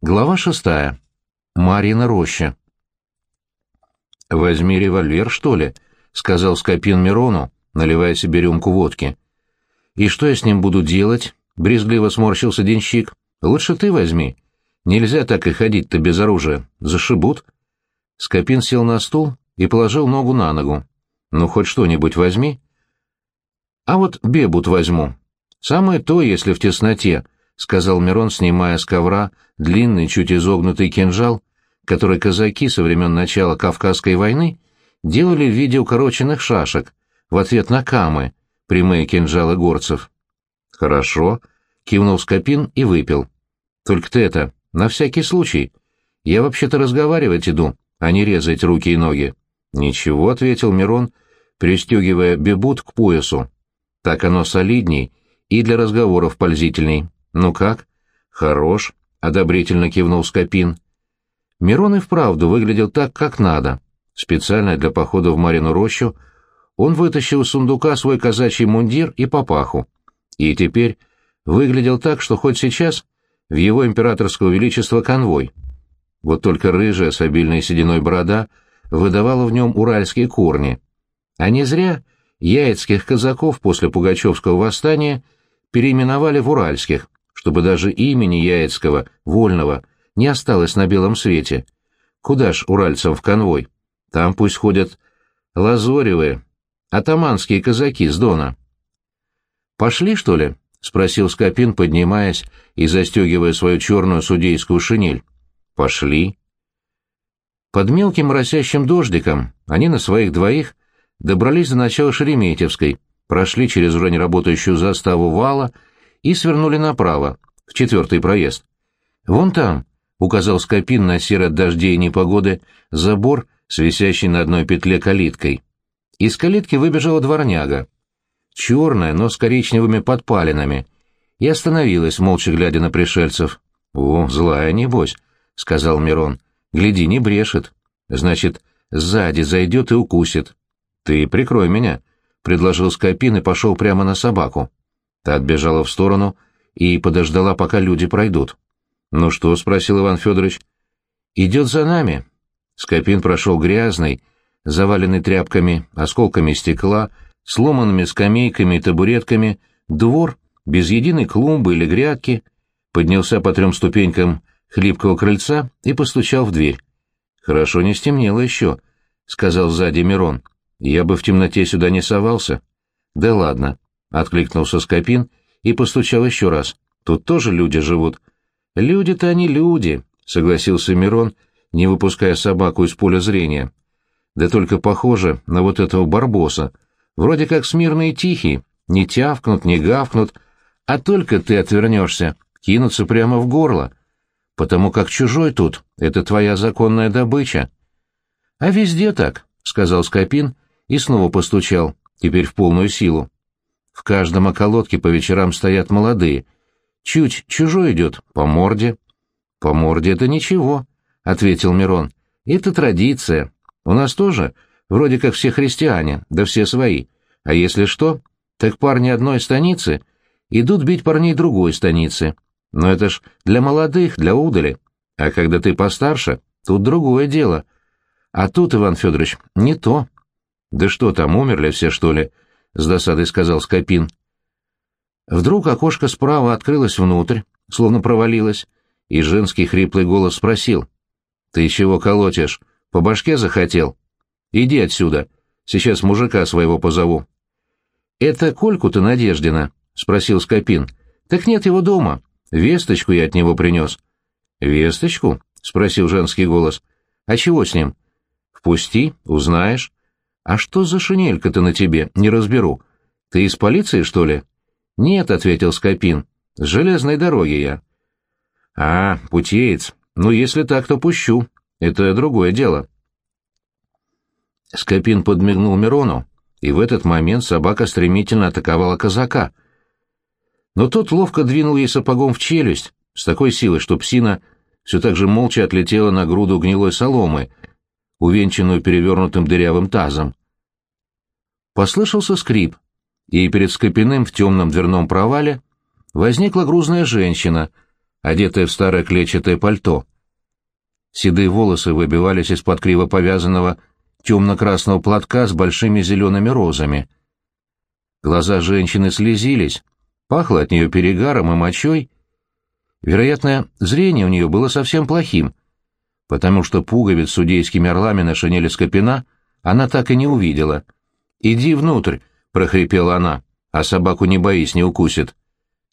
Глава шестая. Марьина роща. «Возьми револьвер, что ли?» — сказал Скопин Мирону, наливая себе рюмку водки. «И что я с ним буду делать?» — брезгливо сморщился денщик. «Лучше ты возьми. Нельзя так и ходить-то без оружия. Зашибут». Скопин сел на стул и положил ногу на ногу. «Ну, хоть что-нибудь возьми». «А вот бебут возьму. Самое то, если в тесноте», — сказал Мирон, снимая с ковра длинный, чуть изогнутый кинжал, который казаки со времен начала Кавказской войны делали в виде укороченных шашек в ответ на камы, прямые кинжалы горцев. «Хорошо», — кивнул Скопин и выпил. «Только ты это, на всякий случай. Я вообще-то разговаривать иду, а не резать руки и ноги». «Ничего», — ответил Мирон, пристегивая бебут к поясу. «Так оно солидней и для разговоров пользительней. Ну как?» «Хорош», — одобрительно кивнул Скопин. Мирон и вправду выглядел так, как надо. Специально для похода в Марину рощу он вытащил из сундука свой казачий мундир и папаху. И теперь выглядел так, что хоть сейчас в его императорского величества конвой. Вот только рыжая с обильной сединой борода выдавала в нем уральские корни. А не зря яицких казаков после Пугачевского восстания переименовали в уральских, чтобы даже имени Яицкого, вольного, не осталось на белом свете. Куда ж уральцам в конвой? Там пусть ходят лазоревые, атаманские казаки с Дона. «Пошли, что ли?» — спросил Скопин, поднимаясь и застегивая свою черную судейскую шинель. «Пошли». Под мелким моросящим дождиком они на своих двоих добрались до начала Шереметьевской, прошли через уже неработающую заставу вала и свернули направо, в четвертый проезд. «Вон там», — указал Скопин на серый от дождей и непогоды, забор с висящей на одной петле калиткой. Из калитки выбежала дворняга. Черная, но с коричневыми подпалинами. И остановилась, молча глядя на пришельцев. «О, злая, небось», — сказал Мирон. «Гляди, не брешет. Значит, сзади зайдет и укусит». «Ты прикрой меня», — предложил Скопин и пошел прямо на собаку. Та отбежала в сторону и подождала, пока люди пройдут. «Ну что?» — спросил Иван Федорович. «Идет за нами». Скопин прошел грязный, заваленный тряпками, осколками стекла, сломанными скамейками и табуретками, двор, без единой клумбы или грядки, поднялся по трем ступенькам хлипкого крыльца и постучал в дверь. «Хорошо не стемнело еще», — сказал сзади Мирон. «Я бы в темноте сюда не совался». «Да ладно», — откликнулся Скопин и постучал еще раз. «Тут тоже люди живут». «Люди-то они люди», — согласился Мирон, не выпуская собаку из поля зрения. «Да только похоже на вот этого барбоса. Вроде как смирный и тихий, не тявкнут, не гавкнут, а только ты отвернешься, кинутся прямо в горло, потому как чужой тут — это твоя законная добыча». «А везде так», — сказал Скопин и снова постучал, теперь в полную силу. В каждом околотке по вечерам стоят молодые. Чуть чужой идет, по морде. — По морде это ничего, — ответил Мирон. — Это традиция. У нас тоже, вроде как все христиане, да все свои. А если что, так парни одной станицы идут бить парней другой станицы. Но это ж для молодых, для удали. А когда ты постарше, тут другое дело. А тут, Иван Федорович, не то. Да что там, умерли все, что ли? —— с досадой сказал Скопин. Вдруг окошко справа открылось внутрь, словно провалилось, и женский хриплый голос спросил. «Ты чего колотишь? По башке захотел? Иди отсюда, сейчас мужика своего позову». «Это Кольку-то Надеждина?» — спросил Скопин. «Так нет его дома. Весточку я от него принес». «Весточку?» — спросил женский голос. «А чего с ним?» «Впусти, узнаешь». «А что за шинелька-то на тебе? Не разберу. Ты из полиции, что ли?» «Нет», — ответил Скопин. «С железной дороги я». «А, путеец. Ну, если так, то пущу. Это другое дело». Скопин подмигнул Мирону, и в этот момент собака стремительно атаковала казака. Но тот ловко двинул ей сапогом в челюсть, с такой силой, что псина все так же молча отлетела на груду гнилой соломы, увенчанную перевернутым дырявым тазом. Послышался скрип, и перед Скопиным в темном дверном провале возникла грузная женщина одетая в старое клетчатое пальто. Седые волосы выбивались из-под криво повязанного темно-красного платка с большими зелеными розами. Глаза женщины слезились, пахло от нее перегаром и мочой. Вероятно, зрение у нее было совсем плохим, потому что пуговиц с судейскими орлами на шинели Скопина она так и не увидела. «Иди внутрь», — прохрипела она, — «а собаку не боись, не укусит».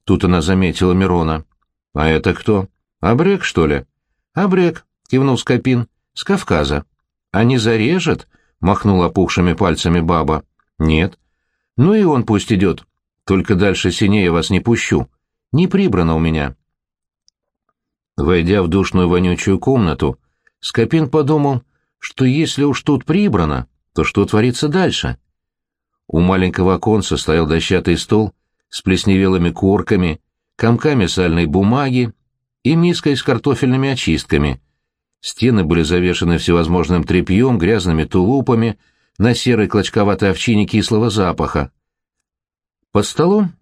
Тут она заметила Мирона. «А это кто? Абрек, что ли?» «Абрек», — кивнул Скопин, — «с Кавказа». «А не зарежет?» — махнула опухшими пальцами баба. «Нет». «Ну и он пусть идет. Только дальше синее вас не пущу. Не прибрано у меня». Войдя в душную вонючую комнату, Скопин подумал, что если уж тут прибрано, то что творится дальше? У маленького оконца стоял дощатый стол с плесневелыми корками, комками сальной бумаги и миской с картофельными очистками. Стены были завешаны всевозможным тряпьем, грязными тулупами, на серой клочковатой овчине кислого запаха. Под столом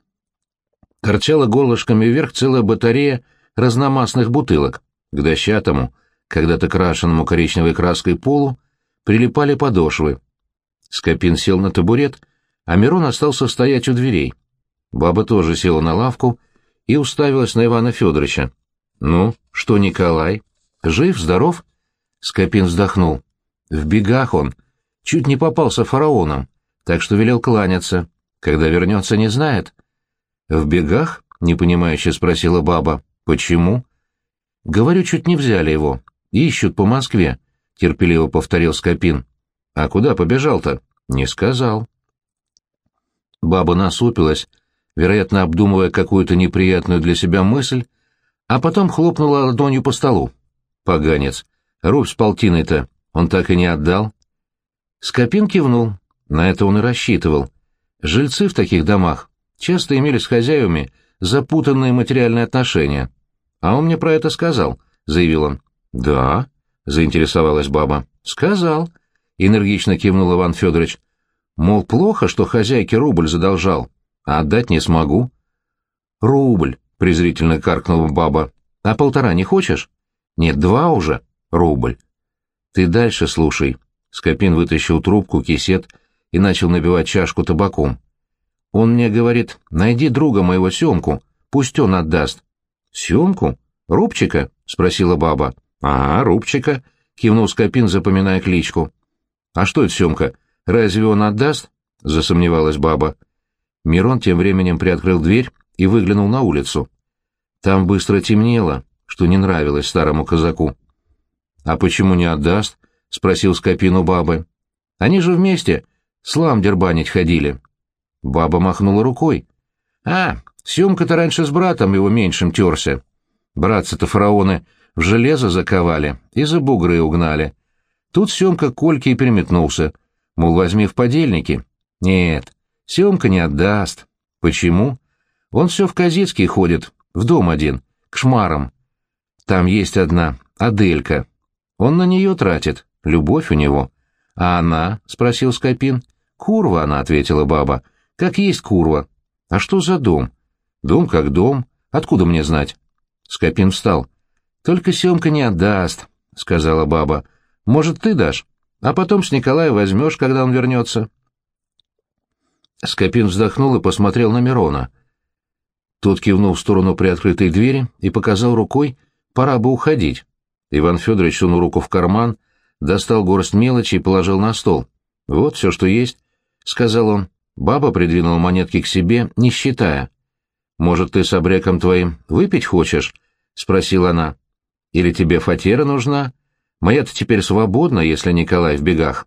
торчала горлышками вверх целая батарея разномастных бутылок. К дощатому, когда-то крашенному коричневой краской полу, прилипали подошвы. Скопин сел на табурет, а Мирон остался стоять у дверей. Баба тоже села на лавку и уставилась на Ивана Федоровича. «Ну, что, Николай? Жив, здоров?» Скопин вздохнул. «В бегах он. Чуть не попался фараоном, так что велел кланяться. Когда вернется, не знает». «В бегах?» — непонимающе спросила баба. «Почему?» «Говорю, чуть не взяли его. Ищут по Москве», — терпеливо повторил Скопин. «А куда побежал-то?» «Не сказал». Баба насупилась, вероятно, обдумывая какую-то неприятную для себя мысль, а потом хлопнула ладонью по столу. Поганец. Рубь с полтиной-то он так и не отдал. Скопин кивнул. На это он и рассчитывал. Жильцы в таких домах часто имели с хозяевами запутанные материальные отношения. А он мне про это сказал, — заявил он. — Да, — заинтересовалась баба. — Сказал, — энергично кивнул Иван Федорович. — Мол, плохо, что хозяйке рубль задолжал, а отдать не смогу. — Рубль, — презрительно каркнула баба. — А полтора не хочешь? — Нет, два уже. Рубль. — Ты дальше слушай. Скопин вытащил трубку, кисет и начал набивать чашку табаком. Он мне говорит, найди друга моего Семку, пусть он отдаст. — Семку? Рубчика? — спросила баба. — А, Рубчика, — кивнул Скопин, запоминая кличку. — А что это Семка? Разве он отдаст? — засомневалась баба. Мирон тем временем приоткрыл дверь и выглянул на улицу. Там быстро темнело, что не нравилось старому казаку. — А почему не отдаст? — спросил Скопин у бабы. — Они же вместе слам дербанить ходили. Баба махнула рукой. — А, Семка-то раньше с братом его меньшим терся. Братцы-то фараоны в железо заковали и за бугры угнали. Тут Семка Кольки и переметнулся, мол, возьми в подельники. Нет, Семка не отдаст. Почему? Он все в Казицкий ходит, в дом один, к шмарам. Там есть одна, Аделька. Он на нее тратит, любовь у него. А она, — спросил Скопин. Курва она, — ответила баба. Как есть курва. А что за дом? Дом как дом. Откуда мне знать? Скопин встал. Только Семка не отдаст, — сказала баба. Может, ты дашь? А потом с Николая возьмешь, когда он вернется. Скопин вздохнул и посмотрел на Мирона. Тот кивнул в сторону приоткрытой двери и показал рукой, пора бы уходить. Иван Федорович сунул руку в карман, достал горсть мелочи и положил на стол. «Вот все, что есть», — сказал он. Баба придвинула монетки к себе, не считая. «Может, ты с обреком твоим выпить хочешь?» — спросила она. «Или тебе фатера нужна? Моя-то теперь свободна, если Николай в бегах».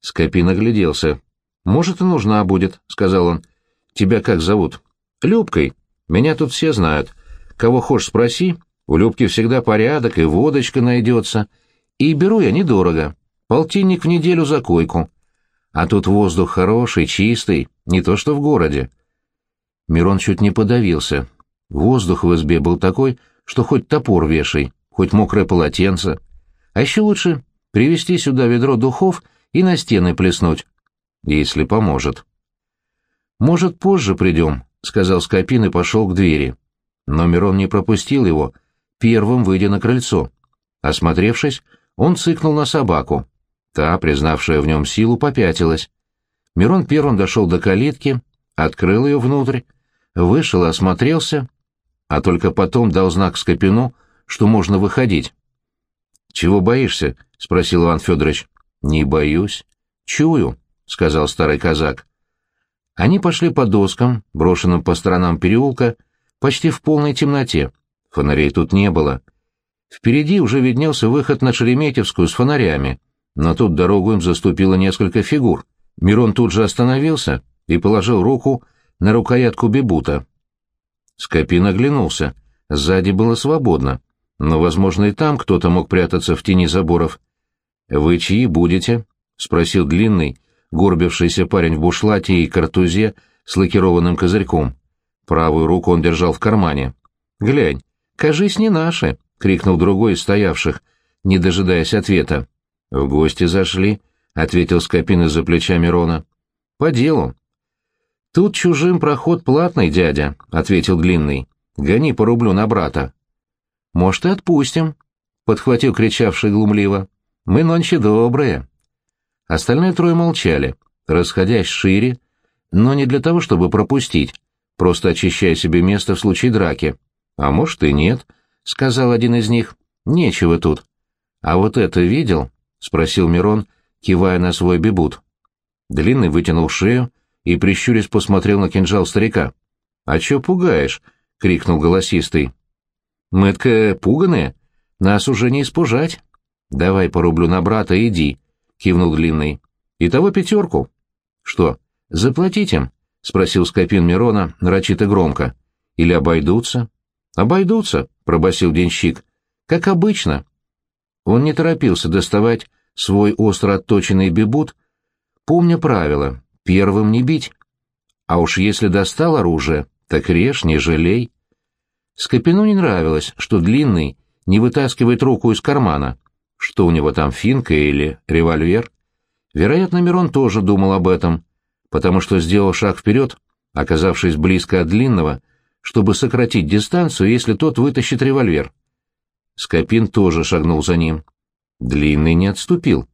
Скопин огляделся. «Может, и нужна будет», — сказал он. «Тебя как зовут?» «Любкой. Меня тут все знают. Кого хочешь спроси, у Любки всегда порядок и водочка найдется. И беру я недорого. Полтинник в неделю за койку. А тут воздух хороший, чистый, не то что в городе». Мирон чуть не подавился. Воздух в избе был такой, что хоть топор вешай, хоть мокрое полотенце. А еще лучше привезти сюда ведро духов и на стены плеснуть если поможет. «Может, позже придем», — сказал Скопин и пошел к двери. но Мирон не пропустил его, первым выйдя на крыльцо. Осмотревшись, он цыкнул на собаку. Та, признавшая в нем силу, попятилась. Мирон первым дошел до калитки, открыл ее внутрь, вышел и осмотрелся, а только потом дал знак Скопину, что можно выходить. — Чего боишься? — спросил Иван Федорович. — Не боюсь. — Чую, — сказал старый казак. Они пошли по доскам, брошенным по сторонам переулка, почти в полной темноте. Фонарей тут не было. Впереди уже виднелся выход на Шереметьевскую с фонарями, но тут дорогу им заступило несколько фигур. Мирон тут же остановился и положил руку на рукоятку бибута. Скопин оглянулся. Сзади было свободно, но, возможно, и там кто-то мог прятаться в тени заборов. «Вы чьи будете?» — спросил длинный, горбившийся парень в бушлате и картузе с лакированным козырьком. Правую руку он держал в кармане. «Глянь, кажись, не наши!» — крикнул другой из стоявших, не дожидаясь ответа. «В гости зашли», — ответил Скопин из-за плеча Мирона. «По делу». «Тут чужим проход платный, дядя», — ответил Длинный. «Гони по рублю на брата». «Может, и отпустим», — подхватил кричавший глумливо. «Мы нонче добрые». Остальные трое молчали, расходясь шире, но не для того, чтобы пропустить, просто очищая себе место в случае драки. «А может, и нет», — сказал один из них. «Нечего тут». «А вот это видел?» — спросил Мирон, кивая на свой бибут. Длинный вытянул шею и, прищурясь, посмотрел на кинжал старика. «А чё пугаешь?» — крикнул голосистый. «Мы-то пуганые. Нас уже не испужать. Давай порублю на брата и иди», — кивнул Длинный. «Итого пятерку». «Что, заплатить им?» — спросил Скопин Мирона нарочито громко. «Или обойдутся?» «Обойдутся», — пробасил денщик. «Как обычно». Он не торопился доставать свой остро отточенный бибут, помня правило — первым не бить. А уж если достал оружие, так режь, не жалей. Скопину не нравилось, что Длинный не вытаскивает руку из кармана, что у него там финка или револьвер? Вероятно, Мирон тоже думал об этом, потому что сделал шаг вперед, оказавшись близко от длинного, чтобы сократить дистанцию, если тот вытащит револьвер. Скопин тоже шагнул за ним. Длинный не отступил.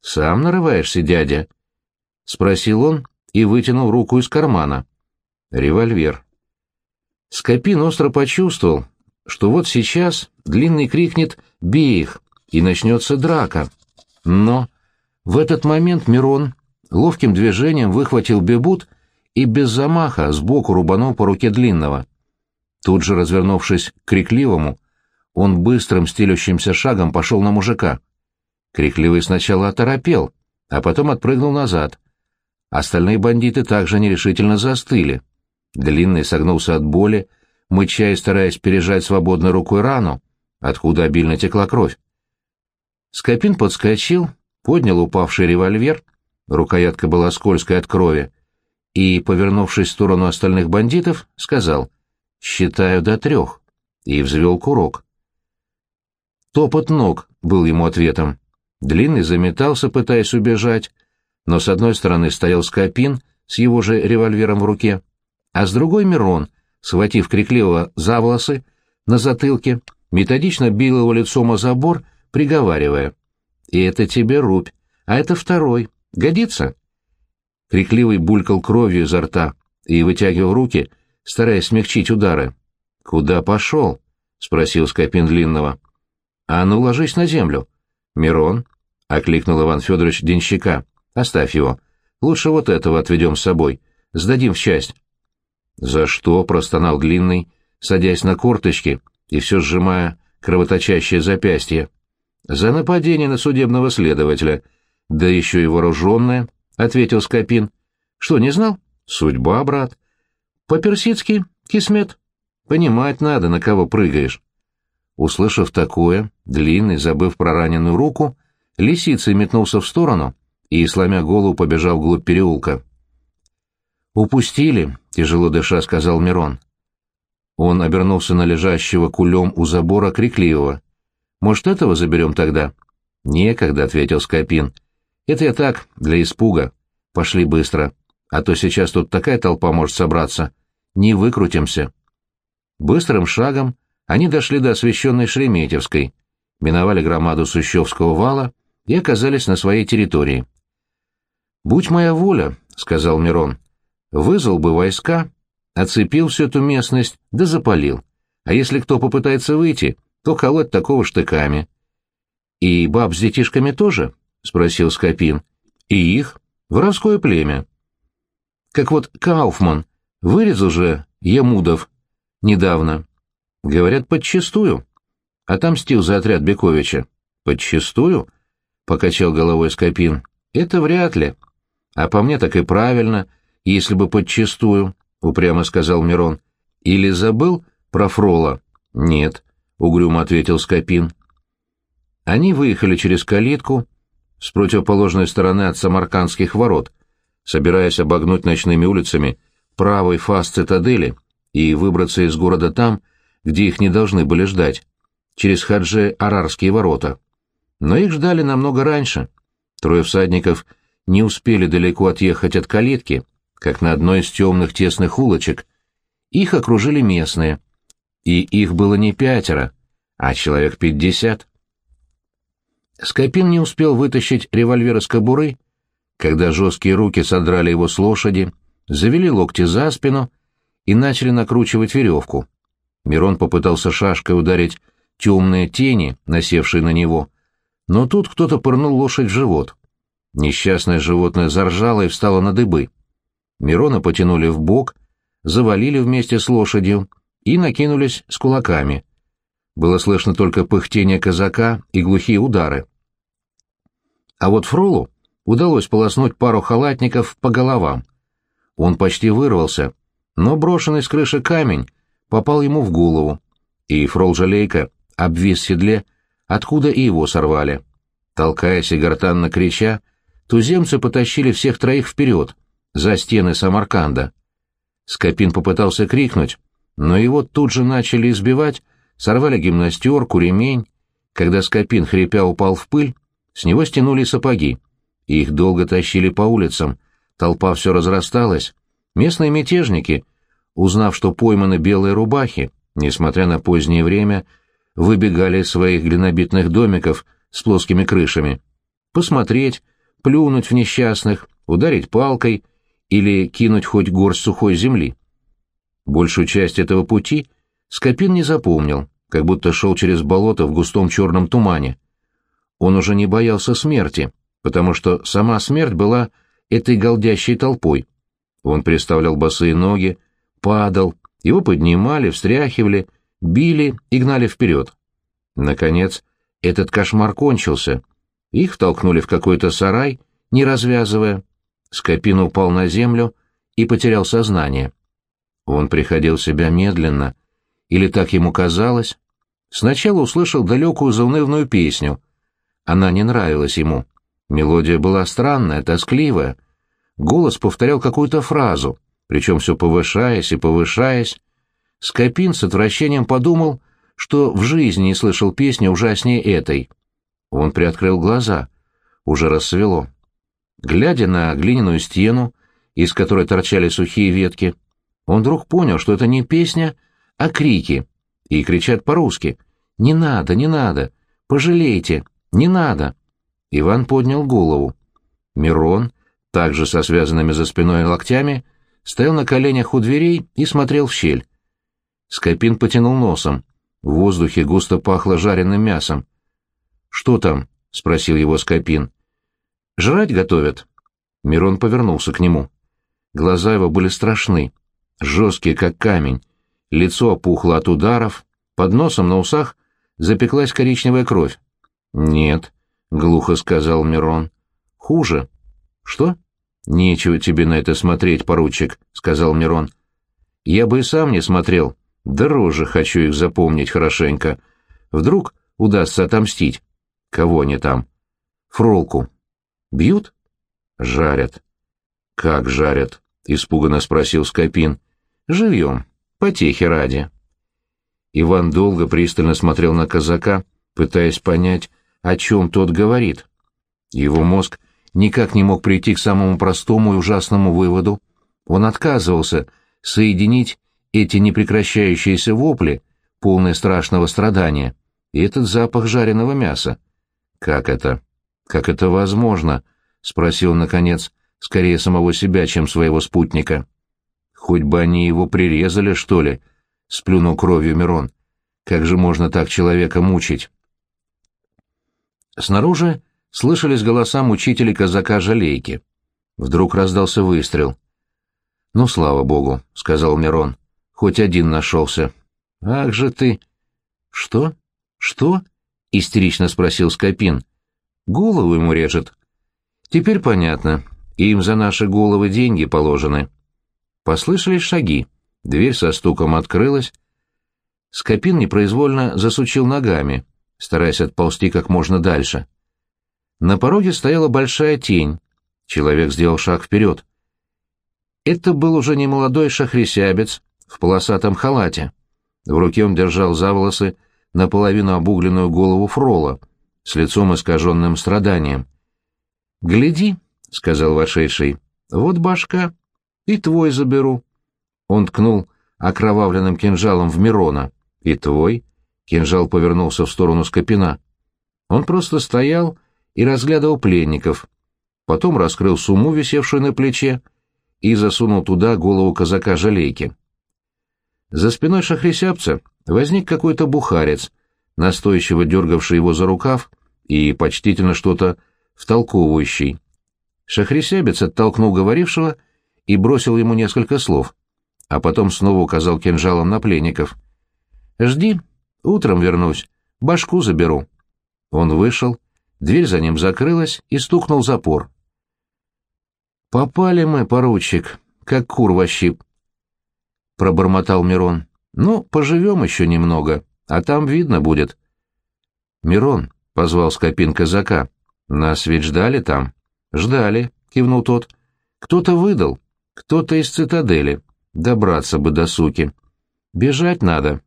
«Сам нарываешься, дядя?» — спросил он и вытянул руку из кармана. Револьвер. Скопин остро почувствовал, что вот сейчас Длинный крикнет «Бей их!» и начнется драка. Но в этот момент Мирон ловким движением выхватил бебут и без замаха сбоку рубанул по руке длинного. Тут же, развернувшись к крикливому, он быстрым стелющимся шагом пошел на мужика. Крикливый сначала оторопел, а потом отпрыгнул назад. Остальные бандиты также нерешительно застыли. Длинный согнулся от боли, мыча и стараясь пережать свободной рукой рану, откуда обильно текла кровь. Скопин подскочил, поднял упавший револьвер, рукоятка была скользкой от крови, и, повернувшись в сторону остальных бандитов, сказал «Считаю до трех», и взвел курок. Топот ног был ему ответом. Длинный заметался, пытаясь убежать, но с одной стороны стоял Скопин с его же револьвером в руке, а с другой Мирон, схватив крикливого за волосы, на затылке, методично бил его лицом о забор приговаривая. «И это тебе рубь, а это второй. Годится?» Крикливый булькал кровью изо рта и вытягивал руки, стараясь смягчить удары. «Куда пошел?» — спросил Скопин Длинного. «А ну, ложись на землю». «Мирон», — окликнул Иван Федорович денщика, — «оставь его. Лучше вот этого отведем с собой. Сдадим в часть». «За что?» — простонал Длинный, садясь на корточки и все сжимая кровоточащее запястье. «За нападение на судебного следователя. Да еще и вооруженное», — ответил Скопин. «Что, не знал? Судьба, брат. По-персидски кисмет. Понимать надо, на кого прыгаешь». Услышав такое, Длинный, забыв про раненую руку, лисицей метнулся в сторону и, сломя голову, побежал вглубь переулка. «Упустили», — тяжело дыша сказал Мирон. Он обернулся на лежащего кулем у забора крикливого. Может, этого заберем тогда?» «Некогда», — ответил Скопин. «Это я так, для испуга. Пошли быстро, а то сейчас тут такая толпа может собраться. Не выкрутимся». Быстрым шагом они дошли до освещенной Шереметьевской, миновали громаду Сущевского вала и оказались на своей территории. «Будь моя воля», — сказал Мирон, — «вызвал бы войска, оцепил всю эту местность, да запалил. А если кто попытается выйти, то колоть такого штыками». «И баб с детишками тоже?» — спросил Скопин. «И их? Воровское племя». «Как вот Кауфман вырезал же Емудов недавно. Говорят, подчистую. Отомстил за отряд Бековича. Подчистую? Покачал головой Скопин. Это вряд ли. А по мне так и правильно, если бы подчистую, упрямо сказал Мирон. Или забыл про Фрола? Нет, угрюмо ответил Скопин. Они выехали через калитку с противоположной стороны от Самаркандских ворот, собираясь обогнуть ночными улицами правый фас цитадели и выбраться из города там, где их не должны были ждать, через Хаджи-Арарские ворота. Но их ждали намного раньше. Трое всадников не успели далеко отъехать от калитки, как на одной из темных тесных улочек. Их окружили местные. И их было не пятеро, а человек пятьдесят. Скопин не успел вытащить револьвер из кобуры, когда жесткие руки содрали его с лошади, завели локти за спину и начали накручивать веревку. Мирон попытался шашкой ударить темные тени, насевшие на него, но тут кто-то пырнул лошадь в живот. Несчастное животное заржало и встало на дыбы. Мирона потянули в бок, завалили вместе с лошадью и накинулись с кулаками. Было слышно только пыхтение казака и глухие удары. А вот Фролу удалось полоснуть пару халатников по головам. Он почти вырвался, но брошенный с крыши камень попал ему в голову, и фрол-жалейка обвис в седле, откуда и его сорвали. Толкаясь и гортанно крича, туземцы потащили всех троих вперед, за стены Самарканда. Скопин попытался крикнуть, но его тут же начали избивать, сорвали гимнастерку, ремень. Когда Скопин, хрипя, упал в пыль, с него стянули сапоги. Их долго тащили по улицам, толпа все разрасталась. Местные мятежники — узнав, что пойманы белые рубахи, несмотря на позднее время, выбегали из своих глинобитных домиков с плоскими крышами. Посмотреть, плюнуть в несчастных, ударить палкой или кинуть хоть горсть сухой земли. Большую часть этого пути Скопин не запомнил, как будто шел через болото в густом черном тумане. Он уже не боялся смерти, потому что сама смерть была этой голдящей толпой. Он представлял босые ноги, падал, его поднимали, встряхивали, били и гнали вперед. Наконец, этот кошмар кончился. Их толкнули в какой-то сарай, не развязывая. Скопин упал на землю и потерял сознание. Он приходил в себя медленно, или так ему казалось. Сначала услышал далекую заунывную песню. Она не нравилась ему. Мелодия была странная, тоскливая. Голос повторял какую-то фразу причем все повышаясь и повышаясь. Скопин с отвращением подумал, что в жизни не слышал песни ужаснее этой. Он приоткрыл глаза. Уже рассвело. Глядя на глиняную стену, из которой торчали сухие ветки, он вдруг понял, что это не песня, а крики. И кричат по-русски. «Не надо, не надо! Пожалейте! Не надо!» Иван поднял голову. Мирон, также со связанными за спиной локтями, — стоял на коленях у дверей и смотрел в щель. Скопин потянул носом. В воздухе густо пахло жареным мясом. «Что там?» — спросил его Скопин. «Жрать готовят?» Мирон повернулся к нему. Глаза его были страшны, жесткие, как камень. Лицо опухло от ударов, под носом на усах запеклась коричневая кровь. «Нет», — глухо сказал Мирон. «Хуже». «Что?» «Нечего тебе на это смотреть, поручик», — сказал Мирон. «Я бы и сам не смотрел. Дороже хочу их запомнить хорошенько. Вдруг удастся отомстить. Кого они там?» «Фролку». «Бьют?» «Жарят». «Как жарят?» — испуганно спросил Скопин. «Живьем. Потехи ради». Иван долго пристально смотрел на казака, пытаясь понять, о чем тот говорит. Его мозг никак не мог прийти к самому простому и ужасному выводу. Он отказывался соединить эти непрекращающиеся вопли, полные страшного страдания, и этот запах жареного мяса. Как это? Как это возможно? спросил наконец, скорее самого себя, чем своего спутника. Хоть бы они его прирезали, что ли, сплюнул кровью Мирон. Как же можно так человека мучить? Снаружи слышались голоса мучителей казака Жалейки. Вдруг раздался выстрел. «Ну, слава богу», — сказал Мирон. «Хоть один нашелся». «Ах же ты!» «Что? Что?» — истерично спросил Скопин. «Голову ему режет». «Теперь понятно. Им за наши головы деньги положены». Послышались шаги. Дверь со стуком открылась. Скопин непроизвольно засучил ногами, стараясь отползти как можно дальше. На пороге стояла большая тень. Человек сделал шаг вперед. Это был уже не молодой шахрисябец в полосатом халате. В руке он держал за волосы наполовину обугленную голову фрола, с лицом искаженным страданием. «Гляди», — сказал вошедший, — «вот башка, и твой заберу». Он ткнул окровавленным кинжалом в Мирона. «И твой?» — кинжал повернулся в сторону Скопина. Он просто стоял и разглядывал пленников, потом раскрыл сумму, висевшую на плече, и засунул туда голову казака-жалейки. За спиной шахрисябца возник какой-то бухарец, настойчиво дергавший его за рукав и почтительно что-то втолковывающий. Шахрисябец оттолкнул говорившего и бросил ему несколько слов, а потом снова указал кинжалом на пленников. «Жди, утром вернусь, башку заберу». Он вышел, Дверь за ним закрылась и стукнул запор. «Попали мы, поручик, как кур во щип», — пробормотал Мирон. «Ну, поживем еще немного, а там видно будет». «Мирон», — позвал Скопин казака, — «нас ведь ждали там». «Ждали», — кивнул тот. «Кто-то выдал, кто-то из цитадели. Добраться бы до суки. Бежать надо».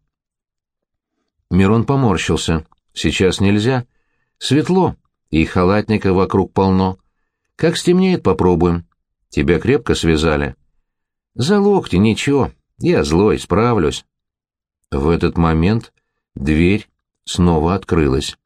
Мирон поморщился. «Сейчас нельзя». Светло, и халатника вокруг полно. Как стемнеет, попробуем. Тебя крепко связали. За локти, ничего, я злой, справлюсь. В этот момент дверь снова открылась.